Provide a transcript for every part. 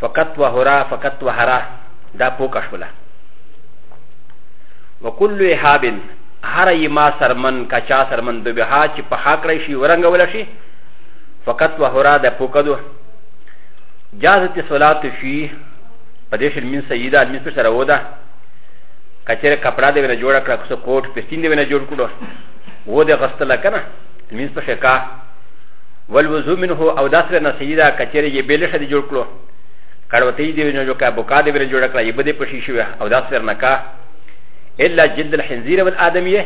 فقط و هرا فقط و هرا دا پوکا شولا وکل احابن هر یما سرمن کچا سرمن دو بها چې په خاک رای شي ورنګ ولا شي فقط و هرا دا پوکا دو جازت صلات فی پدیش من سیدا من پر سره ودا کچره کپڑا دی ونه جوړ کړه کوسه کوټ پستین دی ونه جوړ کړو و د غستله کنه من پر شکا والوضو منه او داسې نه صحیح ده کچېرې یې بېل شه دې جوړ کړو کړوتې دې نه جوړ کړه بوکا دې ورې جوړ کړه یې بده پشي شوی او داسې نه کا الا جلد الخنزير والادميه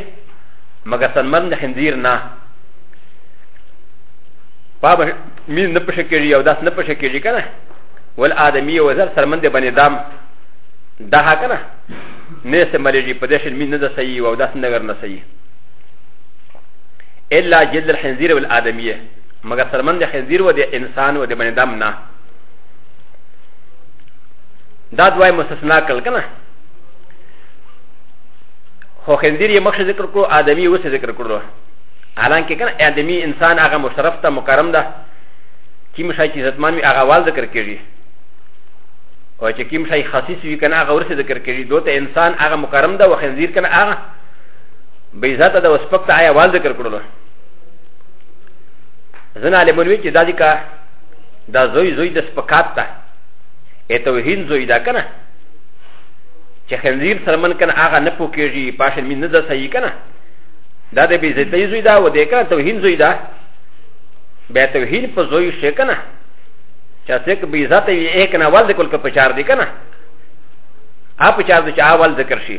مګر سنمن د خنزير نه پاب مين نه پښه کېږي او داس نه پښه کېږي کنه والادميه وزر سرمن دې باندې دام ده کنه نه سمرېږي په دې شین مين نه د صحیح او داس نه ور نه صحیح الا جلد الخنزير والادميه مگر سرمن د خنزير و د انسان و د بني دم نه دا دوای مستثنا کړل کنه خو خنزير یې مخ ذکر کړو ادمي وسه ذکر کړو حالانکه کنه ادمي انسان هغه مشرف ته مکرم ده چې مشای چې عزتمن وي هغه وال ذکر کړي او چې کوم شي خاصیس وي کنه هغه ورسې ذکر کړي دوی ته انسان هغه مکرم ده او خنزیر کنه هغه به عزت د وسپک ته آیا وال ذکر کړلو زنا علمون وی چې دا دي کا دا زوی زوی د سپکات ته ای توهین زوی دا کنه چې خنزیر سره من کنه هغه نه پوکیږي پاشل مين نه د صحیح کنه دا د بی عزت زوی دا و دې کنه توهین زوی دا به توهین په زوی شي کنه چې څوک بی عزت یې کنه وال ذکر کړ په چار دي کنه اپ چار د چا وال ذکر شي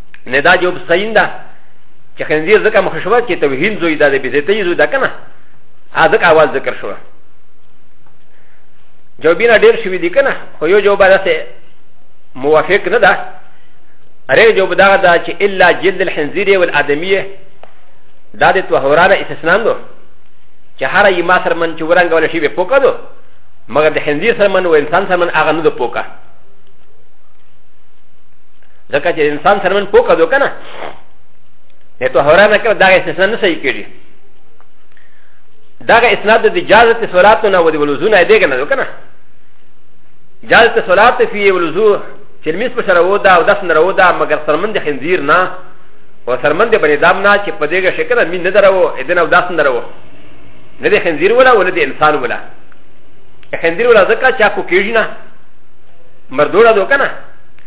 نه دا جواب صحیح ده چې خنزیر ځکه مخشوات کې توهین زوی ده د بیزتۍ زوی ده که نه ځکه اول ذکر شوه جوابونه ډېر شوي دي که نه خو یو جواب داسې موافق نه ده اره جواب دغه ده چې الا جلد الخنزیر والآدمیه دا د توهورانه استثنا ده چې هر یې ما سره من چې ورنګول شي به پوکه ده مګر د خنزیر سره من و انسان سره من هغه نه ده پوکه ځکه چې انسان سره من پوکه دو کنه نه ته هورا نه کړ دا استثناء نه صحیح کړي دا اسناد د اجازه صلات نه ودی ولوزو نه دی کنه دو کنه اجازه صلات فی ولوزو چې مس په سره و دا او داس نه و دا مگر سرمند خنزیر نه او سرمند بنی دام نه چې په دېګه شکل مين نه درو اذن او داس نه درو نه د خنزیر ولا ول د انسان ولا خنزیر ولا ځکه چې کو کېږي نه مردوړه دو کنه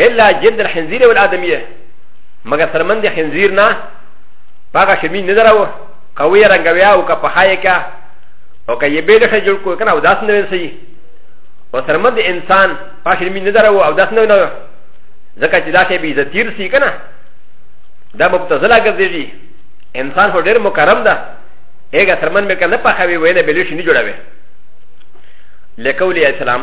الا جلد الخنزير والادميه مگر سرمن د خنزير نه پاګه شمی نه دراو قوي رنگویا او کا پخای کا او کا یبه له جوړ کو کنه او داس نه وسی او سرمن د انسان پاګه شمی نه دراو او داس نه نه ځکه چې دا شی به عزتیر سی کنه دا مبتزله ګرځي انسان هو ډیر مکرم ده هغه سرمن به کنه پخوي وینه بلیش نه جوړوي لکه ولي اسلام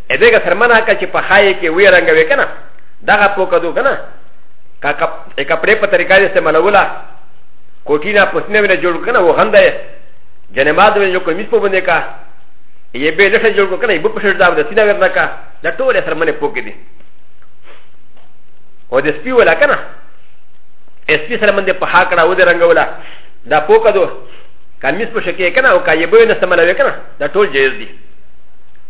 ا دغه سرمنه که چې په خای کې وی رنګ وې کنه دغه په کدو کنه کا کپڑے په طریقه دې استعمالولا کوټی نه پسنه ونه جوړ کنه و غنده جنماد ونه جوړ کمیس په باندې کا یې به لټه جوړ کنه یې په شړ دا د سینه ورنه کا د ټوله سرمنه پوکې دي او د سپی ولا کنه سپی سرمنه په هاکړه و دې رنګ ولا دا پوکدو کمیس په شکه کنه او کا یې به نه استعمالوي کنه دا ټول جایز دي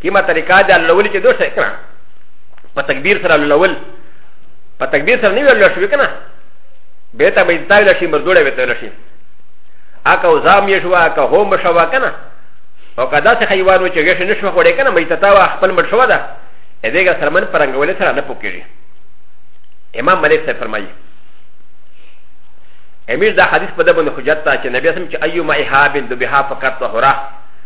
کیما طریقه د لول چې دوه شکنا په تکبیر سره لول په تکبیر سره نیو لول شو کنه به ته به تاویل شي مردوړه به تاویل شي اکه وزام یې شو اکه هم شو کنه او کدا څه حیوان و چې غش نه شو خوړې کنه مې تتا وا خپل مړ شو ده اې دغه سرمن پرنګولې سره نه پوکېږي امام ملک صاحب فرمایي امیر دا حدیث په دبن حجت ته چې نبی اسلم چې ایو ما احابن دبها فقط طهره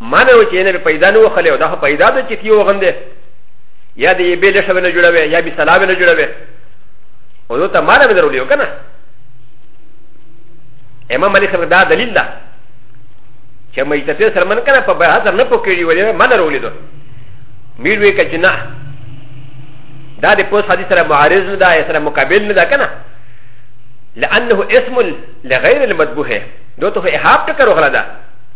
معنی و چې نه به پیدا نه وخلې او دا خو پیدا ده چې کیو غندې یا د یې بیل شوه نه جوړوي یا به سلام نه جوړوي او نو ته معنی به درولې وکنه امام مالک رحمه دا دلیل ده چې مې تفسیر سره من کنه په بهادر نه پکېږي ولې معنی درولې ده میر وی کجنا دا د پوس حدیث سره معارض نه ده سره مقابل نه ده کنه لانه اسم لغیر المذبوح دوته احاب ټکر وغلا ده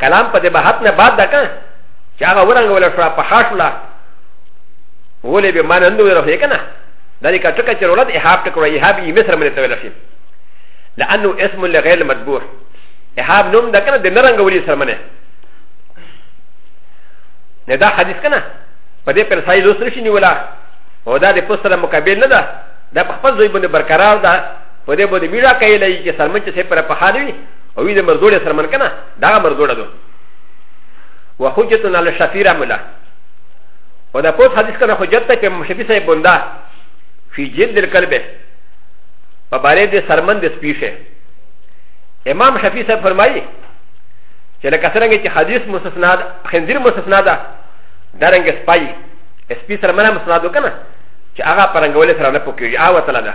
کلام په دې بحث نه بعد ده که چې هغه ورنګوله شوه په ښه شوله ولې به ما نه نده ویل که نه دا دې که ټکه چې رولد احاب ټکړه احاب یې مصر منې ته ویل شي لأنه اسم لغیر المدبور احاب نوم ده که نه د نه رنګولي سره منې نه دا حدیث که نه په دې پر سایل اوس نشي نیولا او دا د پوست سره مقابل نه ده دا په خپل ځای باندې برقرار ده په دې باندې میړه کوي چې سلمن چې سه پر په حال وي او وی د مرزوړې سره من کنه دا مرزوړه ده وحجتنا للشفيره ملا و دا پوت حدیث کنه حجت ته په مشفی صاحب بندا فی جلد القلب په باره د سرمند سپیشه امام شفیع صاحب فرمایي چې لکه څنګه چې حدیث مستثنا ده خنزیر مستثنا ده دا رنګ سپای سپی سرمنه مستثنا ده کنه چې هغه پرنګول سره نه پوکیږي هغه وتله ده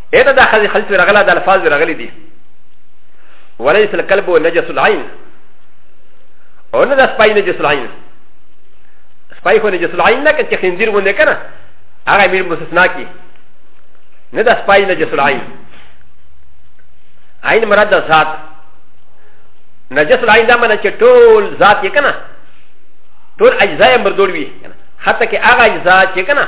اې ته دا خزي خلص ورغله د الفاظ ورغلي دي وليس الكلب نجس العين او نه د سپای نجس العين سپای خو نجس العين نه کته خنزیر ونه کنه هغه میر مستثنا کی نه د سپای نجس العين عين مراد د ذات نجس العين دا معنی چې ټول ذات یې کنه ټول اجزا یې مردول وي حتی کې هغه اجزا چې کنه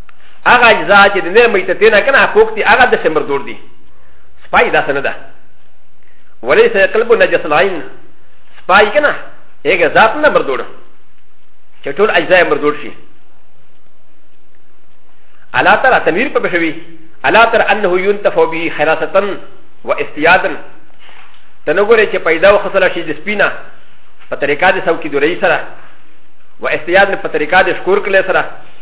هغه اجزا چې د نر میتته نه کنه حقوق دي هغه د سمر دور دي سپای دا سنه ده وليس قلب نجس العين سپای کنه هغه ذات نه مردور چې ټول اجزا مردور شي الا ترى تنوير په بشوي الا ترى انه ينتفع به حراسه واستيادا تنوغره چې پیدا او خسل شي د سپینا په طریقه د سو کې د رئیس سره واستيادا په طریقه د شکور کله سره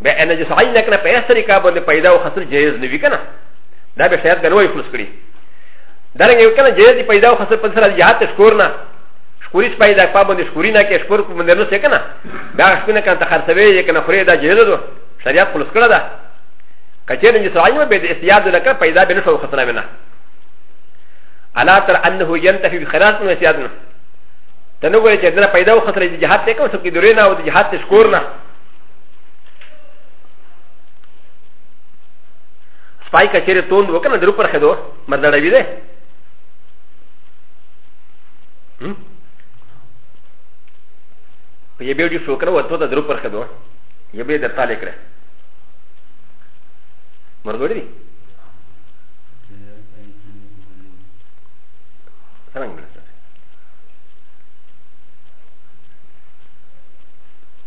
به ان جس عین کنه په اس طریقه باندې پیدا او خسر جایز نه وی کنه دا به شاید غنوي خلص کړي دا رنګ یو کنه جایز پیدا او خسر په سره یاد تشکور نه شکوري پیدا په باندې شکوري نه کې شکور په باندې نو څه کنه دا شکونه کنه خرڅوي یې کنه خوري دا جایز ده شریعت خلص کړه دا کچې نه جس عین به د استیاد لکه پیدا به نه شو خسر نه الا تر انه ينتفي بخلاص من سيادنا تنوغل چې دنه پیدا او خطر جهاد ته کوم څه کې دورې نه او جهاد ته شکور نه سپای کا چیرې توند وکنه درو پر خدو مردړوي ده په یې به دې شو کنه وته ته درو پر خدو یې به درته لیکره مرګوړي دي څنګه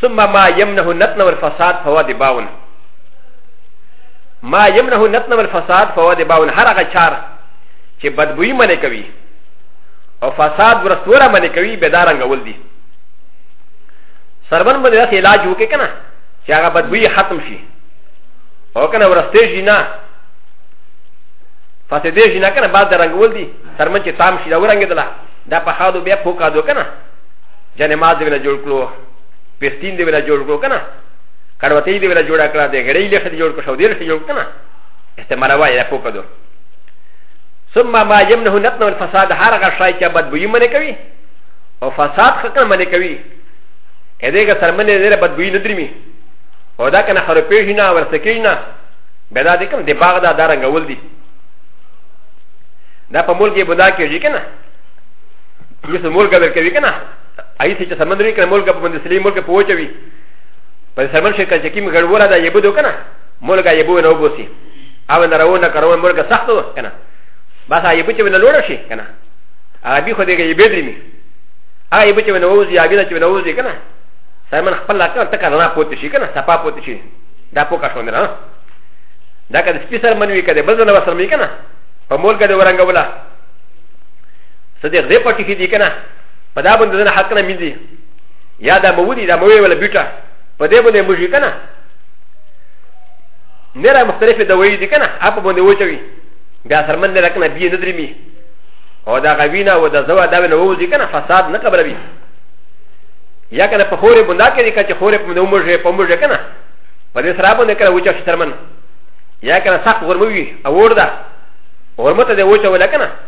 ثم ما يمنه النتن والفساد فواد باون ما يمنه النتن والفساد فواد باون هر هغه چار چې بدبوی منې کوي او فساد ورستوره منې کوي به دا رنګول دي سربن باندې داسې علاج وکړي که نه چې هغه بدبوی ختم شي او که نه ورستې شي نه فسادې شي نه که نه بعد د رنګول دي سرمن چې تام شي دا ورنګېدله دا په خادو بیا پوکادو که نه جنې ما دې ولا جوړ کړو پستین دې ولا جوړ کړو کنه کړوتې دې ولا جوړ کړه دې غړې لې خدي جوړ کړو دې لې جوړ کنه استعمال وای یا کو کدو ثم ما يمنه نتن الفساد هر غ شای چې بد بوی منه کوي او فساد خکر منه کوي اې دې ګ سرمنه دې بد بوی نه درمي او دا کنه خرو پیژ نه ورسکې نه بدا دې کوم دې باغ دا دارنګول دي دا په ملک کې بدا کېږي کنه یې سه مولګه درکوي که نه هغه څه چې سمندر وي که نه مولګه په باندې سلیم مولګه په وچه وي په سمندر شي که چې کوم ګډوله ده یې بدو که نه مولګه یې بو نه وبوسي او نه راونه کروه مولګه سخته ده که نه بس هغه یې بچه ونه لوړه شي که نه هغه بي خو دې یې بدري مي هغه یې بچه ونه ووځي هغه چې ونه ووځي که نه سمن خپل لا کنه تک رڼا پوت شي کنه صفا پوت شي دا پوکا شو نه دا کله سپیسر منوي کده بل نه وسره مې کنه په مول کده ورنګ ولا څه دې غزې پټې کړي دي که نه په دا باندې ځنه حق نه ميندي یا دا مودي دا موې ولا بیټه په دې باندې موږي که نه نه را مختلفې دوایي دي که نه هغه باندې وچوي بیا سرمن نه رکنه بیا نه درېمي او دا غوینه او دا زوا دا نه ووځي که نه فساد نه قبلوي یا که نه په خورې بندا کې دي که چې خورې په نه وموږي په موږي که نه په دې سره باندې که نه وچه شي سرمن یا که نه سخت غرموي او اور ده غرمته دې وچه ولا که نه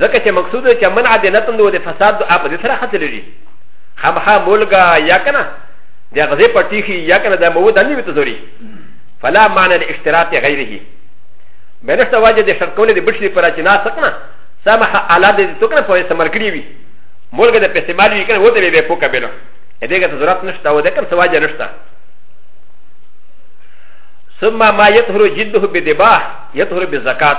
ځکه چې مقصود چې منع د نتن د فساد د اپ د سره خطر لري خامخا مولګا یا کنه د غزې پټیخي یا کنه د مواد نه وي تزوري فلا معنی د اشتراط غیره بنشت واجه د شرط کولې د بشری پر چې نه سکنه سمح اعلی د تو کنه په سمر کړی وي مولګا د پسمال وي کنه وته به په کبل دغه ضرورت نشته و د کوم سواجه نشته ثم ما يطهر جده بدباه يطهر بالزكاه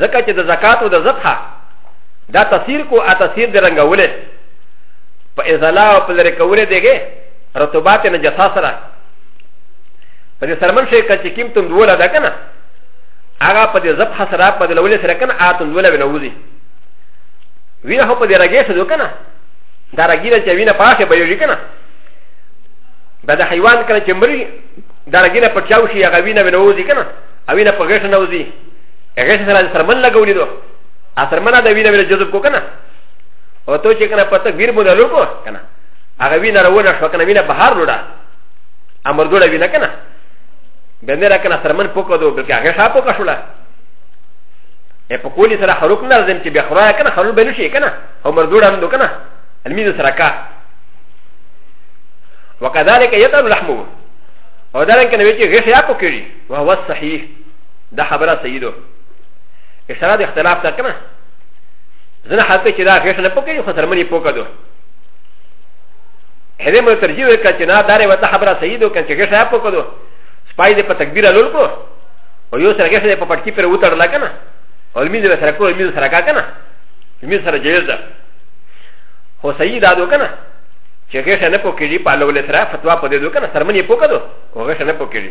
ځکه چې د زکات او د ذبحه دا تاثیر کو ا تاثیر د رنګولې په ازاله او په لرې کولې دیږي رطوبات نه جسا سره په دې سرمن شي کچې کیم تم دوله ده کنه هغه په دې ذبحه سره په دې لولې سره کنه اتم دوله ونوځي وینه هو په دې راګې شو کنه دا راګیره چې وینه پاشه به یوږي کنه دا د حیوان کنه چې مري دا راګیره په چاو شي هغه وینه ونوځي کنه او وینه په غېښه نوځي هغه سره د سرمن لګولې دو ا سرمنه د وینه ویل جذب کو کنه او ته چې کنه پته ویر مونږ لور کو کنه هغه وینه راونه شو کنه وینه بهر لوړه امر دوړه وینه کنه بنده را کنه سرمن پوکو دو بلکې هغه شاپو کا شولا ا په کولی سره خروق نه زم چې بیا خورا کنه خرول بنو شي کنه او مر دوړه هم دو کنه المید سره کا وكذلك يطلب لحمه ودارن كان ويجي غير شيء اكو كيري وهو الصحيح دا خبره صحیح ده اشاره د اختلاف ته کنه زنه حتی چې دا غیش نه پکې خو سرمنی پوکا ده هله مې ترجیح وکړه چې نه دارې وته خبره صحیح ده کنه چې غیش نه پوکا ده سپای دې په تکبیر لول کو او یو سره غیش دې په پټکی پر وتړل کنه او می دې سره کو می سره کا کنه می سره جایز ده خو صحیح ده ده کنه چې غیش نه پوکې دې په لول سره فتوا پدې ده کنه سرمنی پوکا ده او غیش نه پوکې دې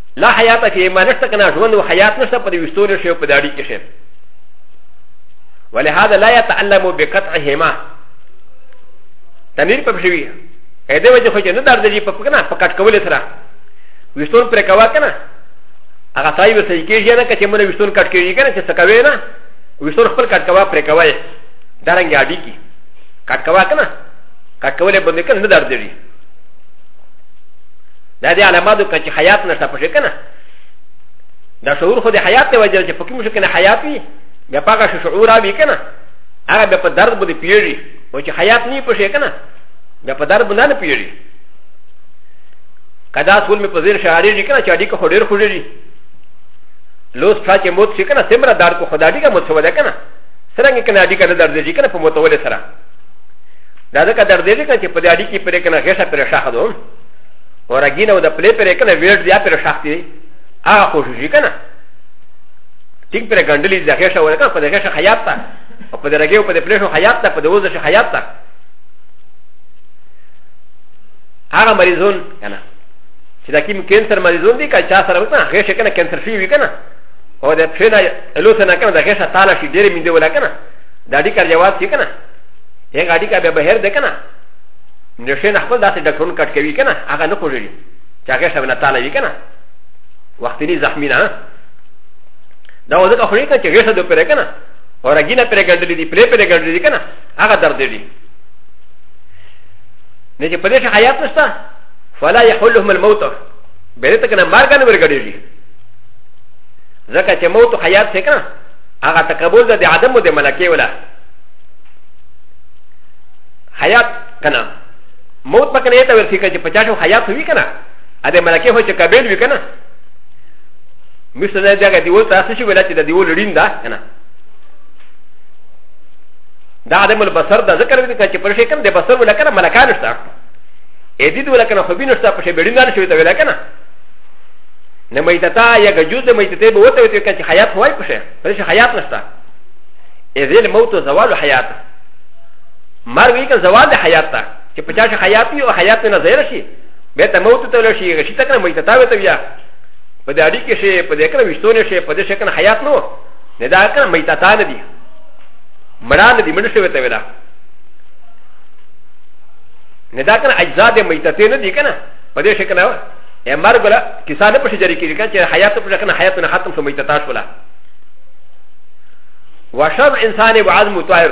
لا حیات فی ما نشته کنه ژوند او حیات نشته په دې وستول شي او په داړي کې شي ولهذا لا يتعلم بقطعهما تنیر په شوی اې دې وجه خو چې نه درځي په کنه په کټ کول سره وستول پر کوا کنه هغه ځای به صحیح کېږي نه چې موږ وستول کټ کېږي کنه چې سکوي نه وستول خپل کټ کوا پر کوا یې درنګ اډی کی کټ کوا کنه کټ کول باندې کنه نه درځي دا دې علامات وکړه چې حیات نشته پکې کنه دا شعور خو د حیات دی وجه چې پکې مو کنه حیات وي بیا پاګه شعور اوی کنه هغه به په درد باندې پیږي او چې حیات نه پښې کنه بیا په درد باندې نه پیږي کدا سول می په زیر شعارې دي کنه چې اډی کو هډیر خوږي دي لوس څا چې موت شي کنه سمره دار کو خدای دې کا موت شو ده کنه سرنګ کنه اډی کنه درد دي کنه په موتول سره دا ځکه درد دې کنه چې په دې اډی کې پرې کنه غیشه پرې شاخ دوم و ر ا ج ي ن و د پلي پر کنه وير دي پر شاختي ا خو شي کنه تيك پر غندلي د هيشه و کنه په د هيشه حيات تا او په د رګي او په د پلي شو حيات تا په د وزه شو حيات تا هغه مريضون کنه چې دا کیم کینسر مريضون دي کا چا سره وکنه هيشه کنه کینسر شي وي کنه او د پلي نه لوسنه کنه د هيشه تعالی شي ډېر مين دی ولا کنه دا دي کار جواب شي کنه هغه دي کا به بهر ده کنه نو شي نه خپل داسې ډاکټرون کټ کوي کنه هغه نه خوږي چې هغه شبنه تعالی وي کنه وختنی زخمی نه دا وځه که خوري کنه چې غیشه دو پرې کنه او رګینه پرې ګډلې دي پرې پرې ګډلې دي کنه هغه درد دي نه چې په دې شي حیات نشته فلا يحلهم الموت به ته کنه مرګ نه ورګړي دي ځکه چې موت حیات څه کنه هغه تقبل د عدم د ملکه ولا حیات کنه موت پکې نه ته ورسې کړي په چا شو حیات وی کنه ا دې ملکه هو چې کبل وی کنه مثل نه دغه دیو تاسو شو ولا چې د دیو لړین دا کنه دا عدم البصر دا ذکر وی چې پر شي کوم د بصر ولا کنه ملکان شته ا دې ولا کنه خو بینشته په شي بډین نه شوی ته ولا کنه نه میتتا یا جوز د میتته به وته وی چې حیات وای په شي پر شي حیات نشته ا دې موت او زوال حیات مرګ یې که زوال د حیات ته چې په چا چې حیات وي او حیات نه زیر شي بیا ته موت ته ولر شي غشي ته کنه مې ته تاوي ته بیا په دې اړي کې شي په دې کنه وشتونه شي په دې شي کنه حیات نو نه دا کنه مې ته تا نه دي مران دي مړ شوی ته ودا نه دا کنه اجزا دې مې ته نه دي کنه په دې شي کنه ا م ر غ ل ا كسانه پشي جري كي كان حياته پشي كان حياته ختم سميتتاش ولا وشر انسان وعظم طائر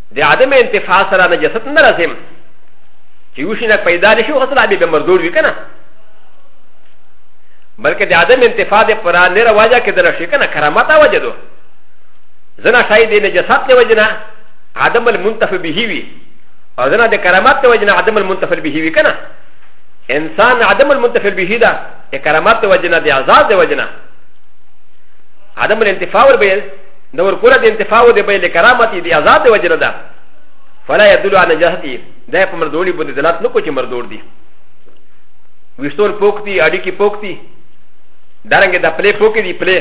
د عدم انتفاع سره نجاست نه راځم چې یو شي نه پیدا نشي غسل ابي به مردود وي کنه بلکې د عدم انتفاع د پر نه رواجه کېدل شي کنه کرامت وجه دو زنا شاید د نجاست له وجه نه عدم المنتفع به وي او زنا د کرامت له وجه نه عدم المنتفع به وي کنه انسان عدم المنتفع به ده د کرامت له وجه نه د آزاد له وجه نه عدم الانتفاع ور به د ورکوله د انتفاع د بیل کرامت د آزاد وجه نه ده فلا يدل على نجاحتي دا په مردولي باندې دلالت نه کوي چې مردور دي وشتور پوک دي اډي کې پوک دي دارنګه د پلې پوک دي پلې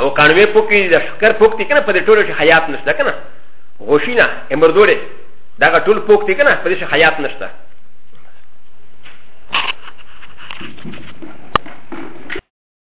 او قانوي پوک دي د شکر پوک دي کنه په دې ټولو کې حیات نشته کنه غوښینه امردوره دا ټول پوک دي کنه په دې کې حیات نشته Thank you.